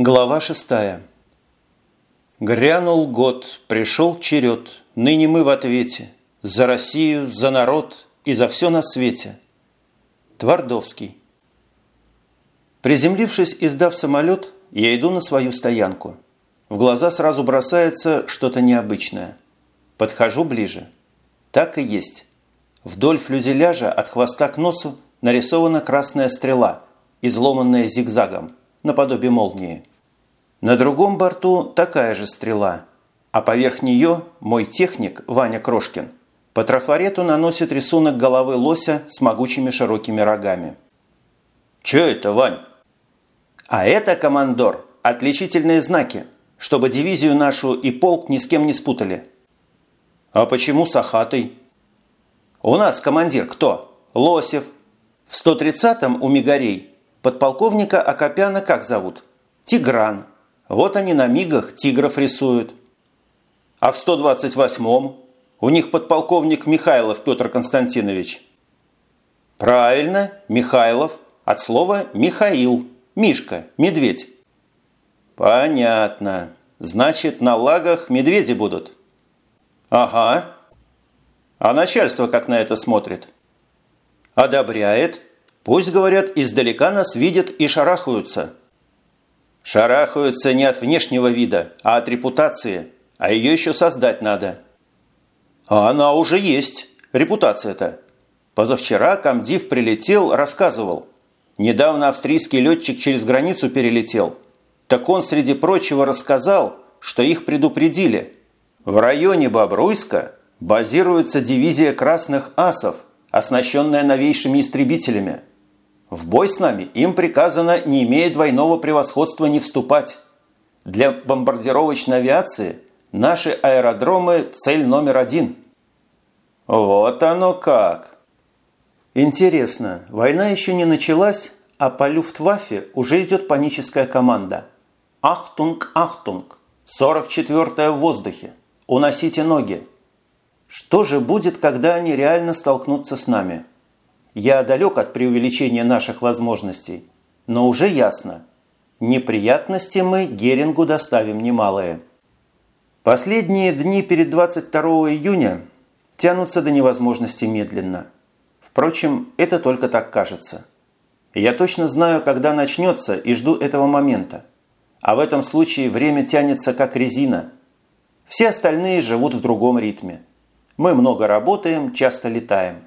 Глава шестая. Грянул год, пришел черед, ныне мы в ответе. За Россию, за народ и за все на свете. Твардовский. Приземлившись и сдав самолет, я иду на свою стоянку. В глаза сразу бросается что-то необычное. Подхожу ближе. Так и есть. Вдоль флюзеляжа от хвоста к носу нарисована красная стрела, изломанная зигзагом, наподобие молнии. На другом борту такая же стрела, а поверх нее мой техник Ваня Крошкин по трафарету наносит рисунок головы лося с могучими широкими рогами. «Чё это, Вань?» «А это, командор, отличительные знаки, чтобы дивизию нашу и полк ни с кем не спутали». «А почему Сахатый?» «У нас командир кто? Лосев. В 130-м у Мигарей подполковника Акопяна как зовут? Тигран. Вот они на мигах тигров рисуют. А в 128-м у них подполковник Михайлов Петр Константинович. Правильно, Михайлов. От слова «Михаил». Мишка, медведь. Понятно. Значит, на лагах медведи будут. Ага. А начальство как на это смотрит? Одобряет. Пусть, говорят, издалека нас видят и шарахаются. Шарахаются не от внешнего вида, а от репутации, а ее еще создать надо. А она уже есть, репутация-то. Позавчера комдив прилетел, рассказывал. Недавно австрийский летчик через границу перелетел. Так он, среди прочего, рассказал, что их предупредили. В районе Бобруйска базируется дивизия красных асов, оснащенная новейшими истребителями. В бой с нами им приказано, не имея двойного превосходства, не вступать. Для бомбардировочной авиации наши аэродромы – цель номер один. Вот оно как! Интересно, война еще не началась, а по Люфтваффе уже идет паническая команда. «Ахтунг, ахтунг! 44-я в воздухе! Уносите ноги!» Что же будет, когда они реально столкнутся с нами? Я далек от преувеличения наших возможностей, но уже ясно. Неприятности мы Герингу доставим немалые. Последние дни перед 22 июня тянутся до невозможности медленно. Впрочем, это только так кажется. Я точно знаю, когда начнется и жду этого момента. А в этом случае время тянется как резина. Все остальные живут в другом ритме. Мы много работаем, часто летаем.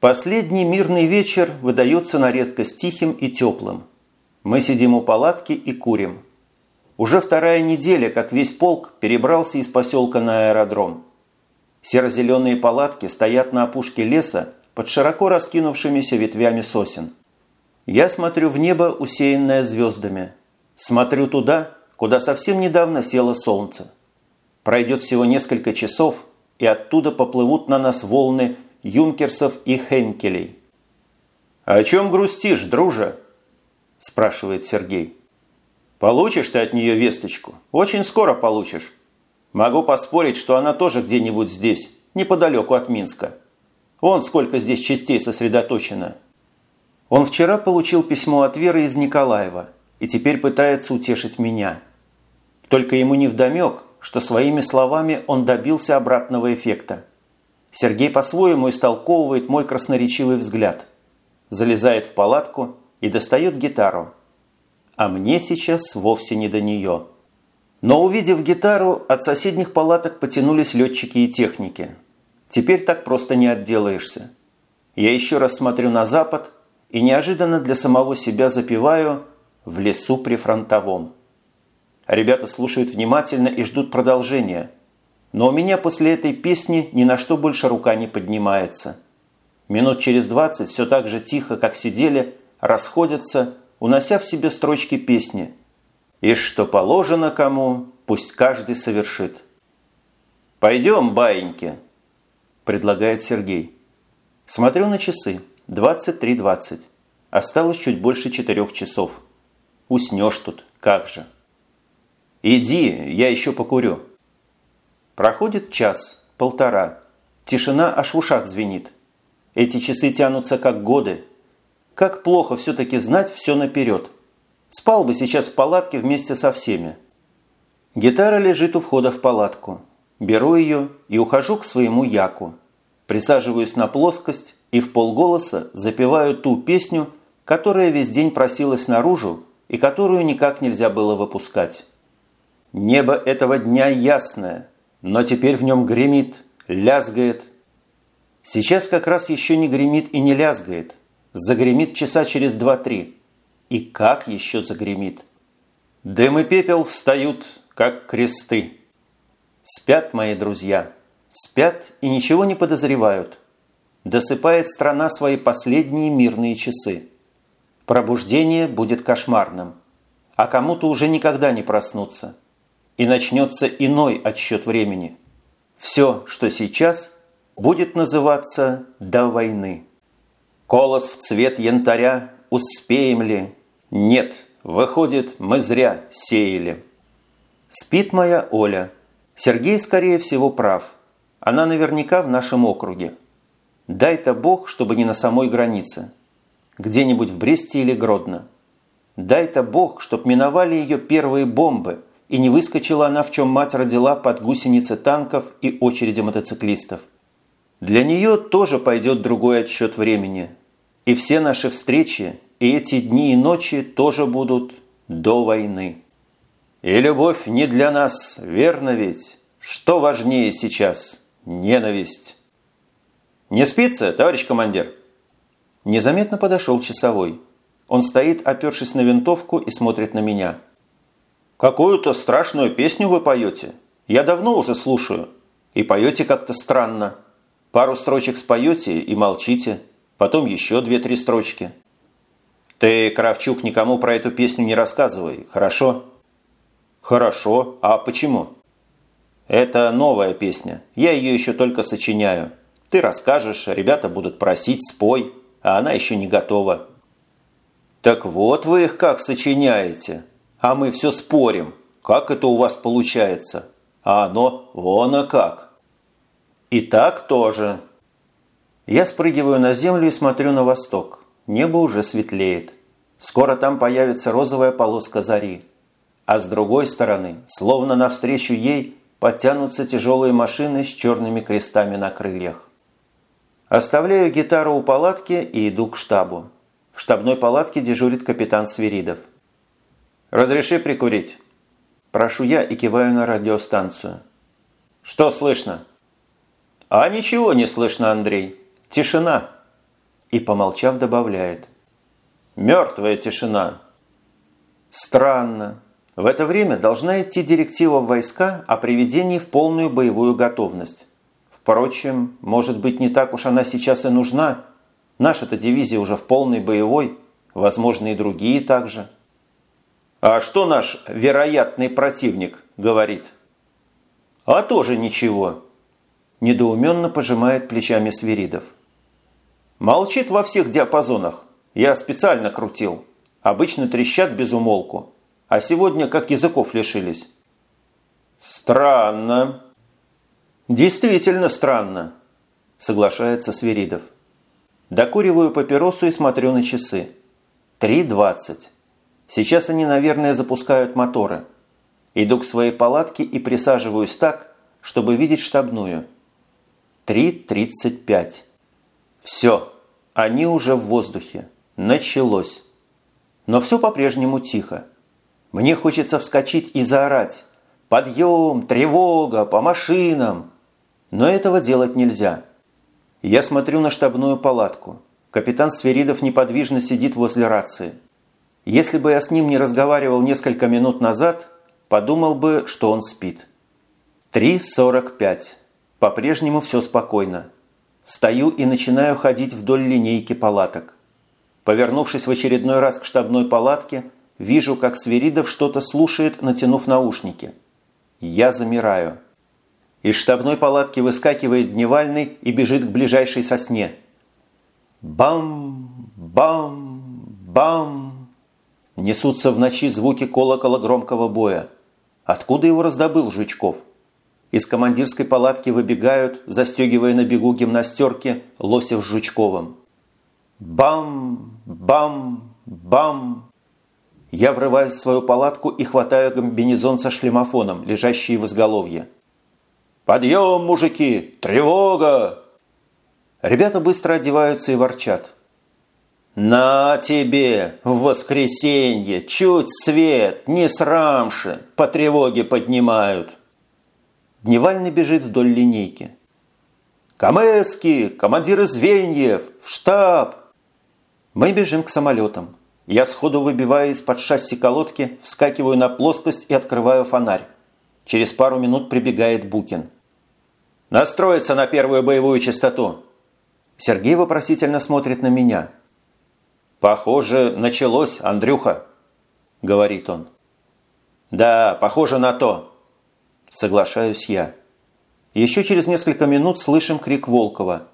Последний мирный вечер выдается на редкость тихим и теплым. Мы сидим у палатки и курим. Уже вторая неделя, как весь полк перебрался из поселка на аэродром. Серо-зеленые палатки стоят на опушке леса под широко раскинувшимися ветвями сосен. Я смотрю в небо, усеянное звездами. Смотрю туда, куда совсем недавно село солнце. Пройдет всего несколько часов, и оттуда поплывут на нас волны юнкерсов и хенкелей. «О чем грустишь, друже?» – спрашивает Сергей. «Получишь ты от нее весточку? Очень скоро получишь. Могу поспорить, что она тоже где-нибудь здесь, неподалеку от Минска. Вон сколько здесь частей сосредоточено». Он вчера получил письмо от Веры из Николаева и теперь пытается утешить меня. Только ему не вдомек, что своими словами он добился обратного эффекта – Сергей по-своему истолковывает мой красноречивый взгляд. Залезает в палатку и достает гитару. А мне сейчас вовсе не до нее. Но увидев гитару, от соседних палаток потянулись летчики и техники. Теперь так просто не отделаешься. Я еще раз смотрю на запад и неожиданно для самого себя запеваю «В лесу при фронтовом». Ребята слушают внимательно и ждут продолжения – но у меня после этой песни ни на что больше рука не поднимается. Минут через двадцать все так же тихо, как сидели, расходятся, унося в себе строчки песни. «И что положено кому, пусть каждый совершит». «Пойдем, баиньки», – предлагает Сергей. Смотрю на часы. 23.20. Осталось чуть больше четырех часов. Уснешь тут, как же. «Иди, я еще покурю». Проходит час, полтора. Тишина аж в ушах звенит. Эти часы тянутся как годы. Как плохо все-таки знать все наперед. Спал бы сейчас в палатке вместе со всеми. Гитара лежит у входа в палатку. Беру ее и ухожу к своему яку. Присаживаюсь на плоскость и в полголоса запеваю ту песню, которая весь день просилась наружу и которую никак нельзя было выпускать. Небо этого дня ясное, но теперь в нем гремит, лязгает. Сейчас как раз еще не гремит и не лязгает. Загремит часа через два-три. И как еще загремит? Дым и пепел встают, как кресты. Спят мои друзья, спят и ничего не подозревают. Досыпает страна свои последние мирные часы. Пробуждение будет кошмарным, а кому-то уже никогда не проснуться. И начнется иной отсчет времени. Все, что сейчас, будет называться «до войны». Колос в цвет янтаря успеем ли? Нет, выходит, мы зря сеяли. Спит моя Оля. Сергей, скорее всего, прав. Она наверняка в нашем округе. Дай-то Бог, чтобы не на самой границе где-нибудь в Бресте или Гродно. Дай-то Бог, чтоб миновали ее первые бомбы, и не выскочила она, в чем мать родила, под гусеницы танков и очереди мотоциклистов. Для нее тоже пойдет другой отсчет времени. И все наши встречи, и эти дни и ночи тоже будут до войны. И любовь не для нас, верно ведь? Что важнее сейчас? Ненависть. Не спится, товарищ командир? Незаметно подошел часовой. Он стоит, опершись на винтовку и смотрит на меня. «Какую-то страшную песню вы поете. Я давно уже слушаю. И поете как-то странно. Пару строчек споете и молчите. Потом еще две-три строчки. Ты, Кравчук, никому про эту песню не рассказывай, хорошо?» «Хорошо. А почему?» «Это новая песня. Я ее еще только сочиняю. Ты расскажешь, ребята будут просить, спой» а она еще не готова. Так вот вы их как сочиняете, а мы все спорим, как это у вас получается, а оно вон а как. И так тоже. Я спрыгиваю на землю и смотрю на восток. Небо уже светлеет. Скоро там появится розовая полоска зари. А с другой стороны, словно навстречу ей, подтянутся тяжелые машины с черными крестами на крыльях. Оставляю гитару у палатки и иду к штабу. В штабной палатке дежурит капитан Свиридов. «Разреши прикурить?» Прошу я и киваю на радиостанцию. «Что слышно?» «А ничего не слышно, Андрей. Тишина!» И, помолчав, добавляет. «Мертвая тишина!» «Странно. В это время должна идти директива в войска о приведении в полную боевую готовность. Впрочем, может быть, не так уж она сейчас и нужна. Наша-то дивизия уже в полной боевой, возможно, и другие также. А что наш вероятный противник говорит? А тоже ничего. Недоуменно пожимает плечами Свиридов. Молчит во всех диапазонах. Я специально крутил. Обычно трещат без умолку. А сегодня как языков лишились. Странно. «Действительно странно», – соглашается Свиридов. Докуриваю папиросу и смотрю на часы. Три двадцать. Сейчас они, наверное, запускают моторы. Иду к своей палатке и присаживаюсь так, чтобы видеть штабную. Три тридцать пять. Все, они уже в воздухе. Началось. Но все по-прежнему тихо. Мне хочется вскочить и заорать. «Подъем! Тревога! По машинам!» Но этого делать нельзя. Я смотрю на штабную палатку. Капитан Сверидов неподвижно сидит возле рации. Если бы я с ним не разговаривал несколько минут назад, подумал бы, что он спит. 3.45. По-прежнему все спокойно. Стою и начинаю ходить вдоль линейки палаток. Повернувшись в очередной раз к штабной палатке, вижу, как Сверидов что-то слушает, натянув наушники. Я замираю. Из штабной палатки выскакивает Дневальный и бежит к ближайшей сосне. Бам! Бам! Бам! Несутся в ночи звуки колокола громкого боя. Откуда его раздобыл Жучков? Из командирской палатки выбегают, застегивая на бегу гимнастерки, Лосев с Жучковым. Бам! Бам! Бам! Я врываюсь в свою палатку и хватаю комбинезон со шлемофоном, лежащий в изголовье. «Подъем, мужики! Тревога!» Ребята быстро одеваются и ворчат. «На тебе! В воскресенье! Чуть свет! Не срамши! По тревоге поднимают!» Дневальный бежит вдоль линейки. «Камески! Командиры звеньев! В штаб!» Мы бежим к самолетам. Я сходу выбиваю из-под шасси колодки, вскакиваю на плоскость и открываю фонарь. Через пару минут прибегает Букин. «Настроиться на первую боевую частоту!» Сергей вопросительно смотрит на меня. «Похоже, началось, Андрюха», – говорит он. «Да, похоже на то», – соглашаюсь я. Еще через несколько минут слышим крик Волкова.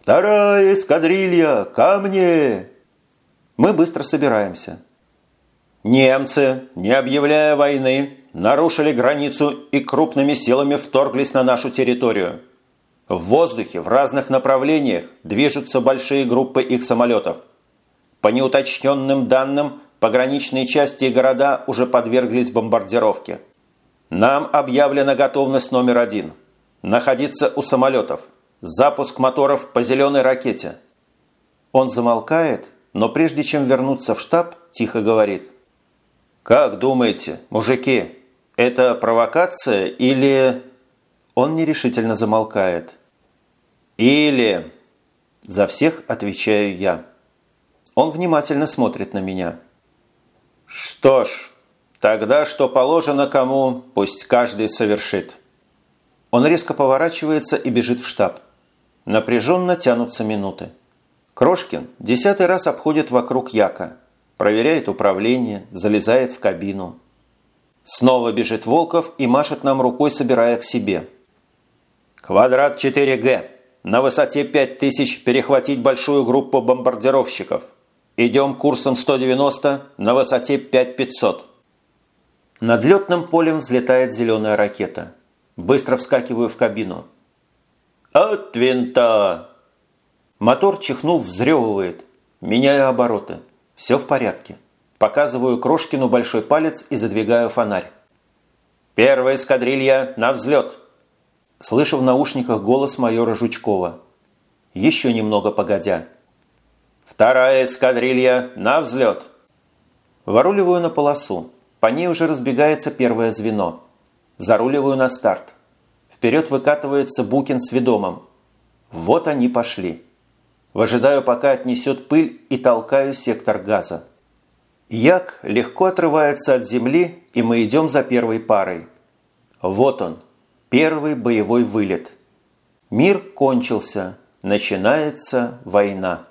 «Вторая эскадрилья! Ко мне!» Мы быстро собираемся. Немцы, не объявляя войны, нарушили границу и крупными силами вторглись на нашу территорию. В воздухе в разных направлениях движутся большие группы их самолетов – по неуточненным данным, пограничные части и города уже подверглись бомбардировке. Нам объявлена готовность номер один. Находиться у самолетов. Запуск моторов по зеленой ракете. Он замолкает, но прежде чем вернуться в штаб, тихо говорит. «Как думаете, мужики, это провокация или...» Он нерешительно замолкает. «Или...» За всех отвечаю я. Он внимательно смотрит на меня. «Что ж, тогда что положено кому, пусть каждый совершит». Он резко поворачивается и бежит в штаб. Напряженно тянутся минуты. Крошкин десятый раз обходит вокруг Яка, проверяет управление, залезает в кабину. Снова бежит Волков и машет нам рукой, собирая к себе. «Квадрат 4Г. На высоте 5000 перехватить большую группу бомбардировщиков. Идем курсом 190 на высоте 5500. Над летным полем взлетает зеленая ракета. Быстро вскакиваю в кабину. От винта! Мотор, чихнув, взрёвывает. Меняю обороты. Все в порядке. Показываю Крошкину большой палец и задвигаю фонарь. «Первая эскадрилья на взлет!» Слышу в наушниках голос майора Жучкова. Еще немного погодя – «Вторая эскадрилья на взлет!» Воруливаю на полосу. По ней уже разбегается первое звено. Заруливаю на старт. Вперед выкатывается Букин с ведомым. Вот они пошли. Выжидаю, пока отнесет пыль и толкаю сектор газа. Як легко отрывается от земли, и мы идем за первой парой. Вот он, первый боевой вылет. Мир кончился, начинается война.